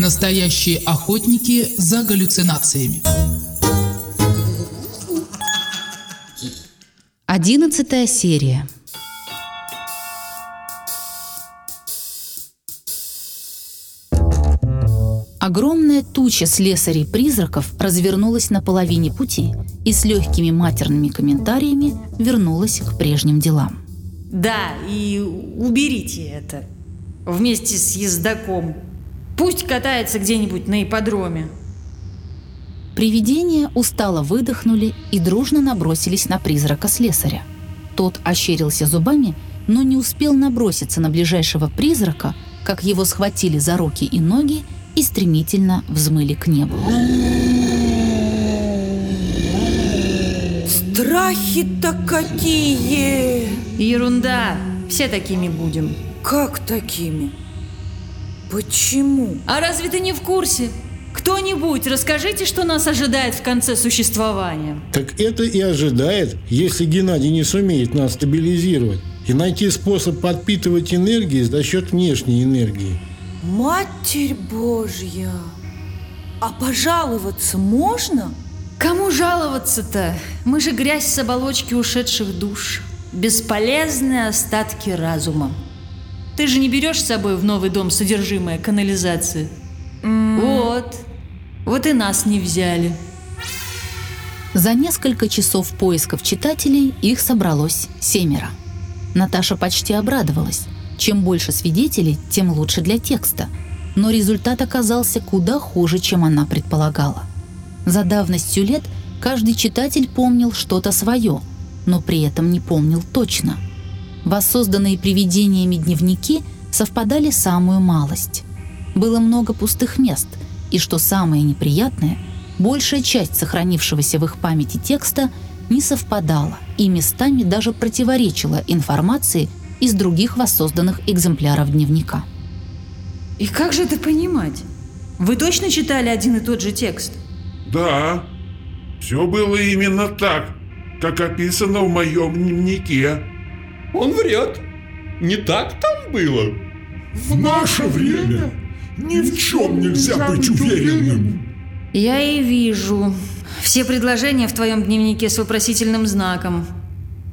Настоящие охотники за галлюцинациями. Одиннадцатая серия. Огромная туча слесарей-призраков развернулась на половине пути и с легкими матерными комментариями вернулась к прежним делам. Да, и уберите это. Вместе с ездаком. Пусть катается где-нибудь на ипподроме. Привидения устало выдохнули и дружно набросились на призрака слесаря. Тот ощерился зубами, но не успел наброситься на ближайшего призрака, как его схватили за руки и ноги и стремительно взмыли к небу. Страхи-то какие! Ерунда. Все такими будем. Как такими? Почему? А разве ты не в курсе? Кто-нибудь, расскажите, что нас ожидает в конце существования. Так это и ожидает, если Геннадий не сумеет нас стабилизировать и найти способ подпитывать энергии за счет внешней энергии. Матерь Божья! А пожаловаться можно? Кому жаловаться-то? Мы же грязь с оболочки ушедших душ. Бесполезные остатки разума. Ты же не берешь с собой в новый дом содержимое канализации? Вот. Вот и нас не взяли. За несколько часов поисков читателей их собралось семеро. Наташа почти обрадовалась. Чем больше свидетелей, тем лучше для текста. Но результат оказался куда хуже, чем она предполагала. За давностью лет каждый читатель помнил что-то свое, но при этом не помнил точно. Воссозданные привидениями дневники совпадали самую малость. Было много пустых мест, и что самое неприятное, большая часть сохранившегося в их памяти текста не совпадала и местами даже противоречила информации из других воссозданных экземпляров дневника. И как же это понимать? Вы точно читали один и тот же текст? Да, все было именно так, как описано в моем дневнике. Он врет. Не так там было. В наше время ни в чем нельзя быть уверенным. Я и вижу. Все предложения в твоем дневнике с вопросительным знаком.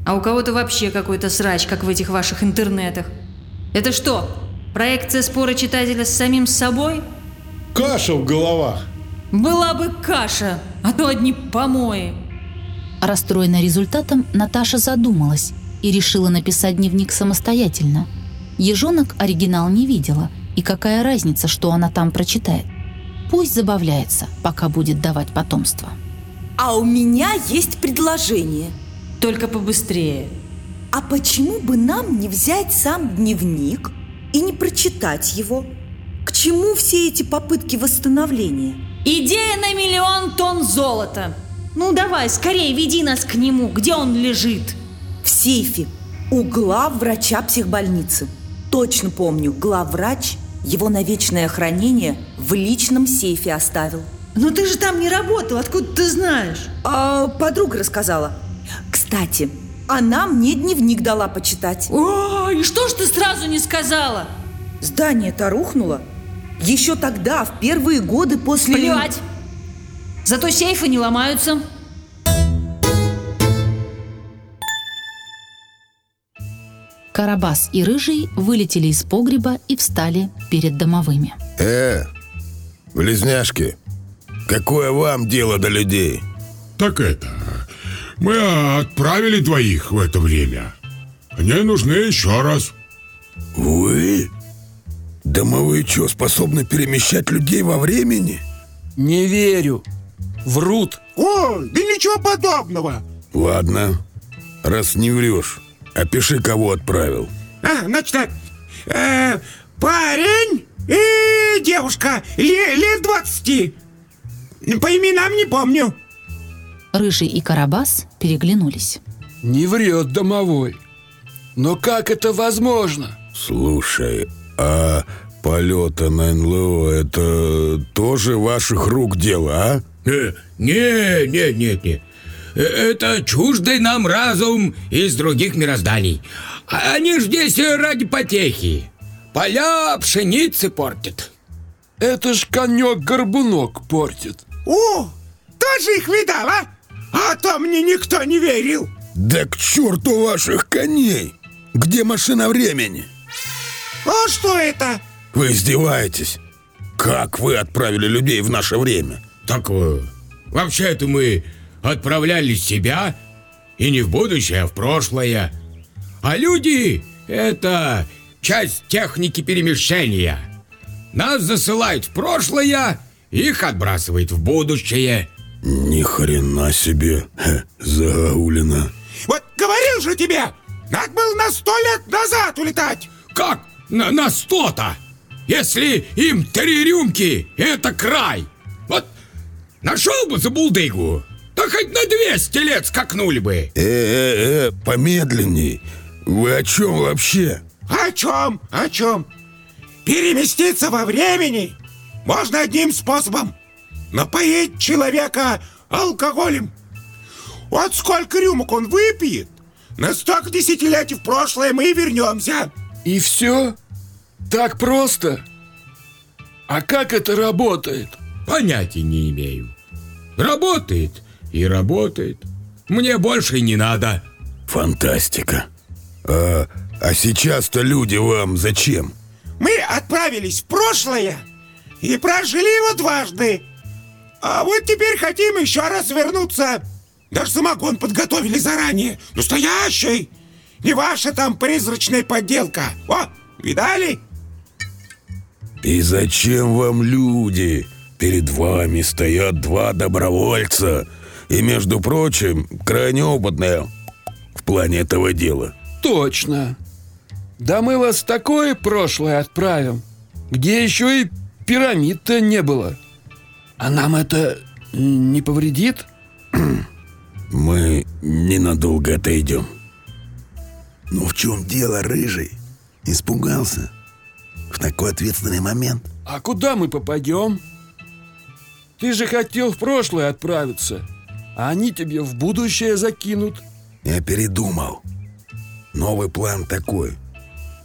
А у кого-то вообще какой-то срач, как в этих ваших интернетах. Это что, проекция спора читателя с самим собой? Каша в головах. Была бы каша, а то одни помои. Расстроенная результатом, Наташа задумалась и решила написать дневник самостоятельно. Ежонок оригинал не видела, и какая разница, что она там прочитает. Пусть забавляется, пока будет давать потомство. А у меня есть предложение. Только побыстрее. А почему бы нам не взять сам дневник и не прочитать его? К чему все эти попытки восстановления? Идея на миллион тонн золота. Ну давай, скорее веди нас к нему. Где он лежит? В сейфе у глав врача психбольницы. Точно помню, главврач его на вечное хранение в личном сейфе оставил. Но ты же там не работал, откуда ты знаешь? А подруга рассказала. Кстати, она мне дневник дала почитать. О, и что ж ты сразу не сказала? Здание-то рухнуло. Еще тогда, в первые годы после... Плевать. Зато сейфы не ломаются. Карабас и Рыжий вылетели из погреба и встали перед домовыми. Э, близняшки, какое вам дело до людей? Так это... Мы отправили двоих в это время. Они нужны еще раз. Вы? Домовые что, способны перемещать людей во времени? Не верю. Врут. О, да ничего подобного. Ладно, раз не врешь, опиши, кого отправил. А, значит так, э, парень и девушка ле- лет 20. По именам не помню. Рыжий и Карабас переглянулись. Не врет домовой. Но как это возможно? Слушай, а полеты на НЛО это тоже ваших рук дело, а? Э, Не, не, нет, нет. Это чуждый нам разум из других мирозданий. Они ж здесь ради потехи. Поля пшеницы портят. Это ж конек-горбунок портит. О, тоже их видал, а? А то мне никто не верил. Да к черту ваших коней! Где машина времени? А что это? Вы издеваетесь? Как вы отправили людей в наше время? Так э, вообще-то мы отправляли себя и не в будущее, а в прошлое. А люди — это часть техники перемещения. Нас засылают в прошлое, их отбрасывает в будущее. Ни хрена себе, Загаулина. Вот говорил же тебе, надо было на сто лет назад улетать. Как на, на сто-то? Если им три рюмки, это край. Вот нашел бы за булдыгу, да хоть на 200 лет скакнули бы. Э-э-э, помедленней. Вы о чем вообще? О чем? О чем? Переместиться во времени можно одним способом. Напоить человека алкоголем. Вот сколько рюмок он выпьет, на столько десятилетий в прошлое мы и вернемся. И все? Так просто? А как это работает? Понятия не имею. Работает и работает. Мне больше не надо. Фантастика. А, а сейчас-то люди вам зачем? Мы отправились в прошлое и прожили его дважды. А вот теперь хотим еще раз вернуться. Даже самогон подготовили заранее. Настоящий. Не ваша там призрачная подделка. О, видали? И зачем вам люди? Перед вами стоят два добровольца. И, между прочим, крайне опытные в плане этого дела. Точно. Да мы вас в такое прошлое отправим, где еще и пирамид-то не было. А нам это не повредит? Мы ненадолго отойдем. Ну в чем дело, рыжий? Испугался? В такой ответственный момент? А куда мы попадем? Ты же хотел в прошлое отправиться, а они тебе в будущее закинут. Я передумал. Новый план такой.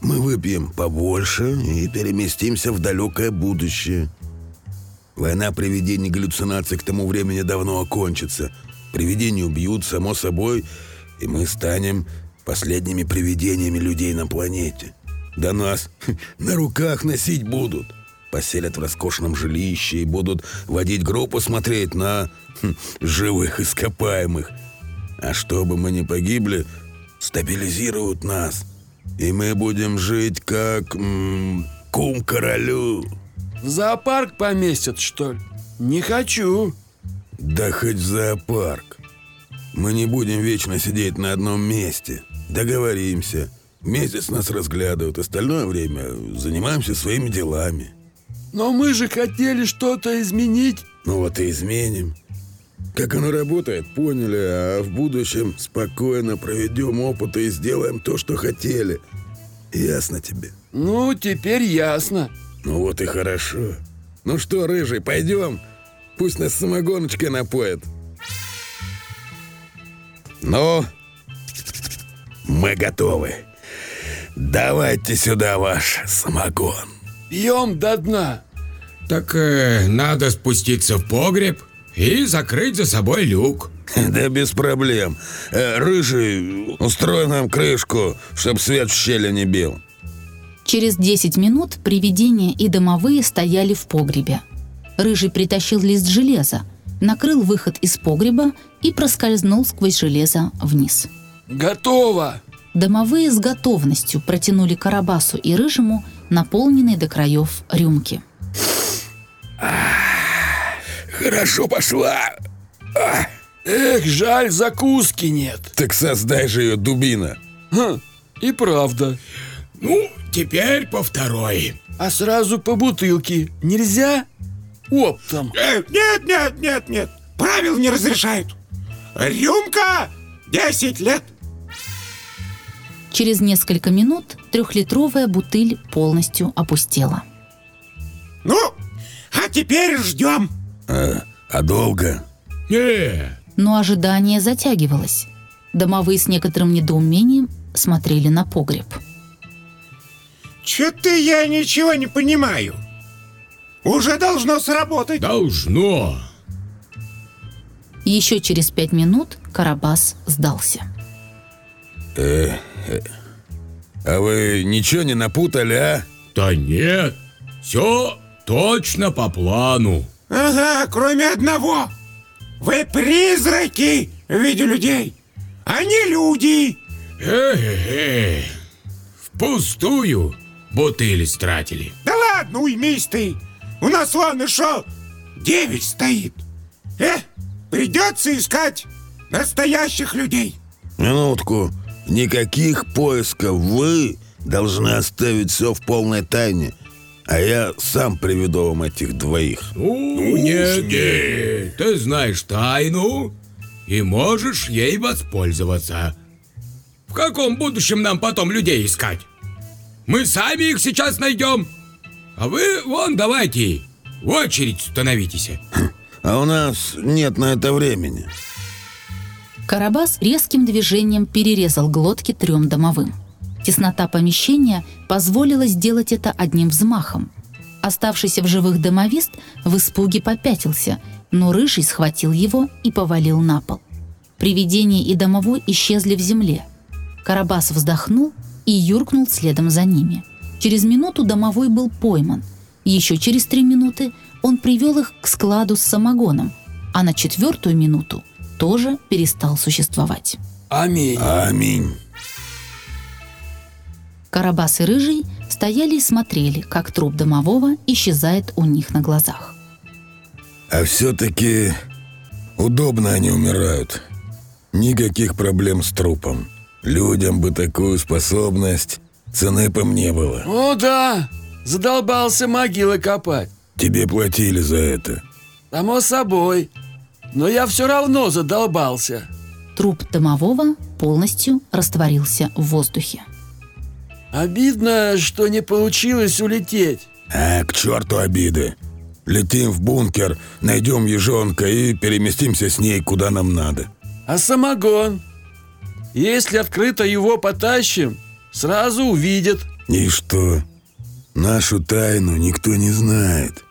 Мы выпьем побольше и переместимся в далекое будущее. Война привидений галлюцинаций к тому времени давно окончится. Привидения убьют, само собой, и мы станем последними привидениями людей на планете. Да нас на руках носить будут. Поселят в роскошном жилище и будут водить группу смотреть на хм, живых ископаемых. А чтобы мы не погибли, стабилизируют нас. И мы будем жить как м, кум королю. В зоопарк поместят, что ли? Не хочу. Да хоть в зоопарк. Мы не будем вечно сидеть на одном месте. Договоримся. Месяц нас разглядывают, остальное время занимаемся своими делами. Но мы же хотели что-то изменить. Ну вот и изменим. Как оно работает, поняли, а в будущем спокойно проведем опыты и сделаем то, что хотели. Ясно тебе? Ну, теперь ясно. Ну вот и хорошо. Ну что, рыжий, пойдем? Пусть нас самогоночкой напоят. Ну, мы готовы. Давайте сюда ваш самогон. Пьем до дна. Так э, надо спуститься в погреб и закрыть за собой люк. Да без проблем. Э, рыжий, устрой нам крышку, чтоб свет в щели не бил. Через 10 минут привидения и домовые стояли в погребе. Рыжий притащил лист железа, накрыл выход из погреба и проскользнул сквозь железо вниз. Готово! Домовые с готовностью протянули Карабасу и Рыжему наполненные до краев рюмки. Хорошо пошла. Эх, жаль, закуски нет. так создай же ее, дубина. Хм, и правда. Ну, теперь по второй. А сразу по бутылке нельзя? Оптом. Э, нет, нет, нет, нет. Правил не разрешают. Рюмка 10 лет. Через несколько минут трехлитровая бутыль полностью опустела. Ну, а теперь ждем. А, а долго? Не, Но ожидание затягивалось. Домовые с некоторым недоумением смотрели на погреб. Че-то я ничего не понимаю. Уже должно сработать. Должно. Еще через пять минут Карабас сдался. Э, э, а вы ничего не напутали, а? Да нет, все точно по плану. Ага, кроме одного. Вы призраки в виде людей, а не люди. Э-э-э, впустую бутыли стратили. Да ладно, уймись ты. У нас вон и шо, девять стоит. Э, придется искать настоящих людей. Минутку. Никаких поисков. Вы должны оставить все в полной тайне. А я сам приведу вам этих двоих. Ну, нет, нет, ты знаешь тайну и можешь ей воспользоваться. В каком будущем нам потом людей искать? Мы сами их сейчас найдем. А вы, вон, давайте, в очередь становитесь. А у нас нет на это времени. Карабас резким движением перерезал глотки трем домовым. Теснота помещения позволила сделать это одним взмахом. Оставшийся в живых домовист в испуге попятился, но Рыжий схватил его и повалил на пол. Привидение и домовой исчезли в земле. Карабас вздохнул и юркнул следом за ними. Через минуту домовой был пойман. Еще через три минуты он привел их к складу с самогоном, а на четвертую минуту тоже перестал существовать. Аминь. Аминь. Карабас и Рыжий стояли и смотрели, как труп домового исчезает у них на глазах. А все-таки удобно они умирают. Никаких проблем с трупом. Людям бы такую способность цены по мне было. О, да! Задолбался могилы копать. Тебе платили за это. Само собой. Но я все равно задолбался. Труп домового полностью растворился в воздухе. Обидно, что не получилось улететь. А, к черту обиды. Летим в бункер, найдем ежонка и переместимся с ней куда нам надо. А самогон? Если открыто его потащим, сразу увидят. И что? Нашу тайну никто не знает.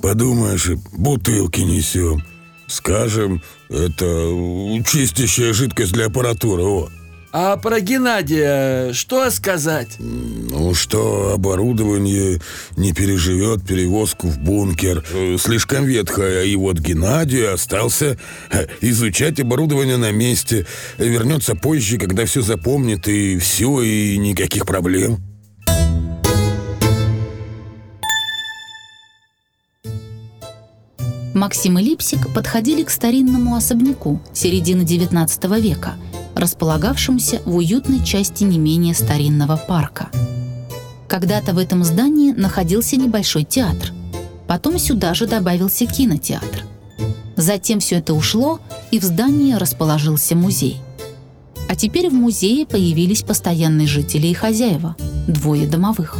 Подумаешь, бутылки несем. Скажем, это чистящая жидкость для аппаратуры, о. А про Геннадия что сказать? Ну, что оборудование не переживет перевозку в бункер. Э, Слишком ветхое, и вот Геннадий остался э, изучать оборудование на месте. Вернется позже, когда все запомнит, и все, и никаких проблем. Максим и Липсик подходили к старинному особняку середины XIX века, располагавшемуся в уютной части не менее старинного парка. Когда-то в этом здании находился небольшой театр. Потом сюда же добавился кинотеатр. Затем все это ушло, и в здании расположился музей. А теперь в музее появились постоянные жители и хозяева – двое домовых.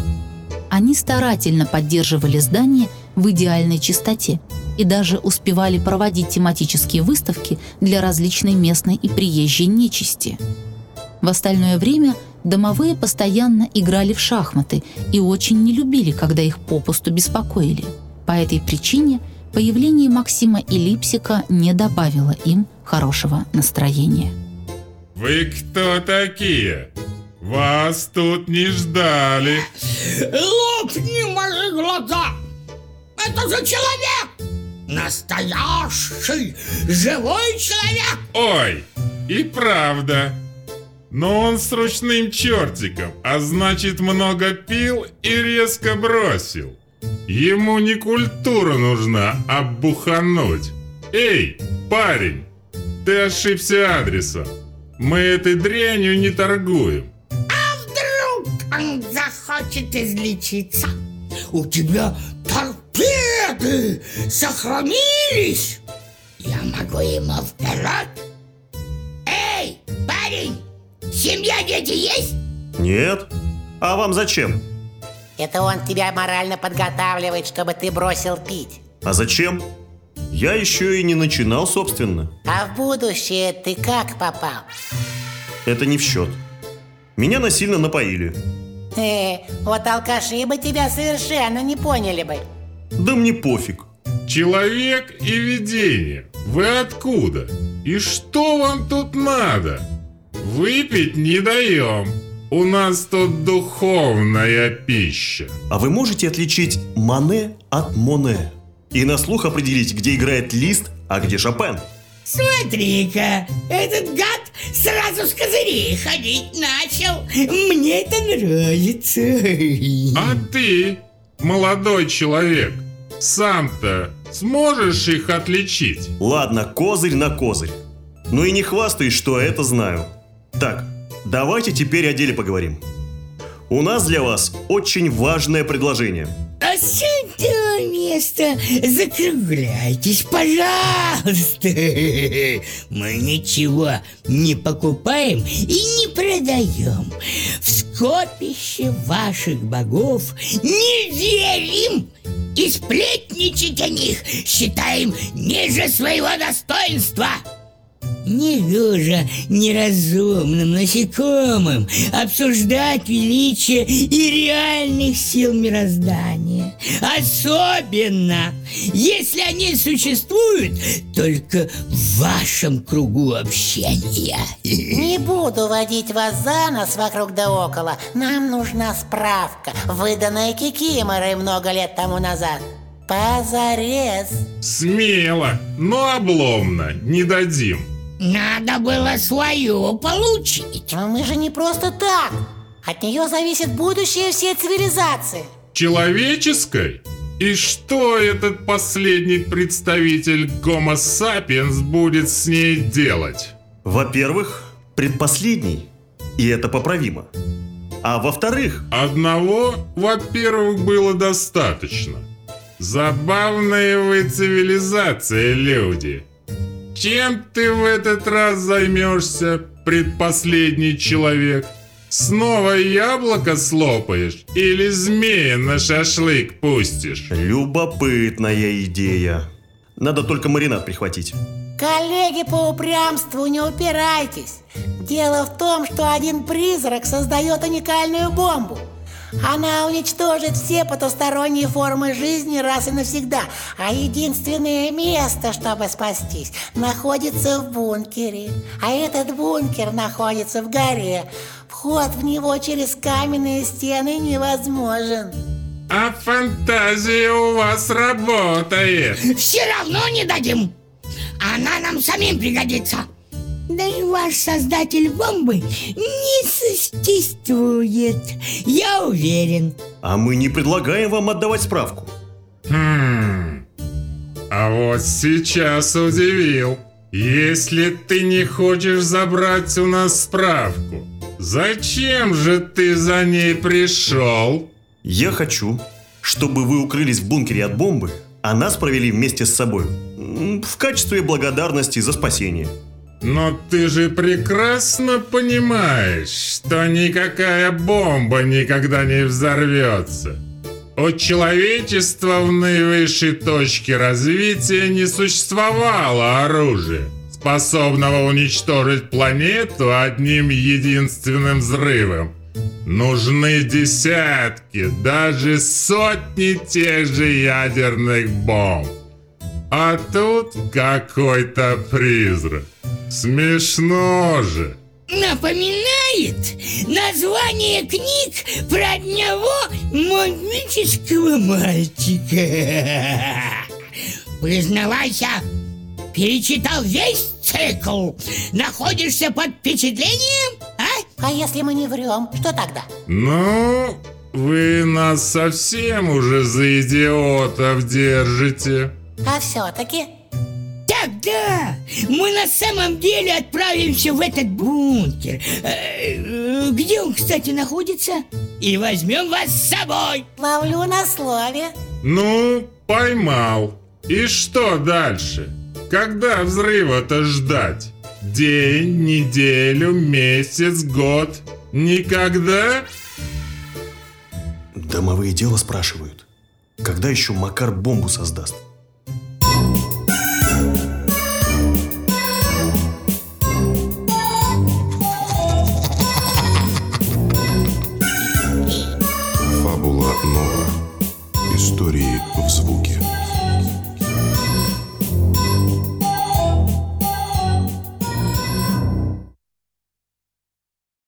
Они старательно поддерживали здание в идеальной чистоте и даже успевали проводить тематические выставки для различной местной и приезжей нечисти. В остальное время домовые постоянно играли в шахматы и очень не любили, когда их попусту беспокоили. По этой причине появление Максима и Липсика не добавило им хорошего настроения. Вы кто такие? Вас тут не ждали. Лопни мои глаза! Это же человек! Настоящий, живой человек! Ой, и правда. Но он с ручным чертиком, а значит много пил и резко бросил. Ему не культура нужна, а бухануть. Эй, парень, ты ошибся адресом. Мы этой дрянью не торгуем. А вдруг он захочет излечиться? У тебя торпеды сохранились? Я могу ему вперед. Эй, парень, семья, дети есть? Нет. А вам зачем? Это он тебя морально подготавливает, чтобы ты бросил пить. А зачем? Я еще и не начинал, собственно. А в будущее ты как попал? Это не в счет. Меня насильно напоили. Э, вот алкаши бы тебя совершенно не поняли бы. Да мне пофиг. Человек и видение. Вы откуда? И что вам тут надо? Выпить не даем. У нас тут духовная пища. А вы можете отличить Мане от Моне? И на слух определить, где играет Лист, а где Шопен? Смотри-ка, этот гад сразу с козырей ходить начал. Мне это нравится. А ты, молодой человек, сам-то сможешь их отличить? Ладно, козырь на козырь. Ну и не хвастаюсь, что это знаю. Так, давайте теперь о деле поговорим. У нас для вас очень важное предложение. А с этого места закругляйтесь, пожалуйста. Мы ничего не покупаем и не продаем. В скопище ваших богов не верим и сплетничать о них считаем ниже своего достоинства. Не гоже неразумным насекомым обсуждать величие и реальных сил мироздания. Особенно, если они существуют только в вашем кругу общения. Не буду водить вас за нос вокруг да около. Нам нужна справка, выданная Кикиморой много лет тому назад. Позарез. Смело, но обломно, не дадим. Надо было свою получить. Но мы же не просто так. От нее зависит будущее всей цивилизации. Человеческой? И что этот последний представитель Гомо Сапиенс будет с ней делать? Во-первых, предпоследний, и это поправимо. А во-вторых... Одного, во-первых, было достаточно. Забавная вы цивилизация, люди. Чем ты в этот раз займешься, предпоследний человек? Снова яблоко слопаешь или змея на шашлык пустишь? Любопытная идея. Надо только маринад прихватить. Коллеги по упрямству, не упирайтесь. Дело в том, что один призрак создает уникальную бомбу. Она уничтожит все потусторонние формы жизни раз и навсегда. А единственное место, чтобы спастись, находится в бункере. А этот бункер находится в горе. Вход в него через каменные стены невозможен. А фантазия у вас работает. Все равно не дадим. Она нам самим пригодится. Да и ваш создатель бомбы не существует, я уверен. А мы не предлагаем вам отдавать справку. Хм. А вот сейчас удивил. Если ты не хочешь забрать у нас справку, зачем же ты за ней пришел? Я хочу, чтобы вы укрылись в бункере от бомбы, а нас провели вместе с собой. В качестве благодарности за спасение. Но ты же прекрасно понимаешь, что никакая бомба никогда не взорвется. У человечества в наивысшей точке развития не существовало оружия, способного уничтожить планету одним единственным взрывом. Нужны десятки, даже сотни тех же ядерных бомб. А тут какой-то призрак. Смешно же. Напоминает название книг про одного магического мальчика. Признавайся, перечитал весь цикл. Находишься под впечатлением, а? А если мы не врем, что тогда? Ну, вы нас совсем уже за идиотов держите. А все-таки... Тогда мы на самом деле отправимся в этот бункер. Э, Где он, кстати, находится? И возьмем вас с собой. Ловлю на слове. Ну, поймал. И что дальше? Когда взрыва-то ждать? День, неделю, месяц, год? Никогда? Домовые дела спрашивают, когда еще Макар бомбу создаст?